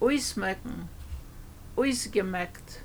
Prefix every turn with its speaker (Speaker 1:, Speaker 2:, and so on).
Speaker 1: ausschmecken, ausgemerkt.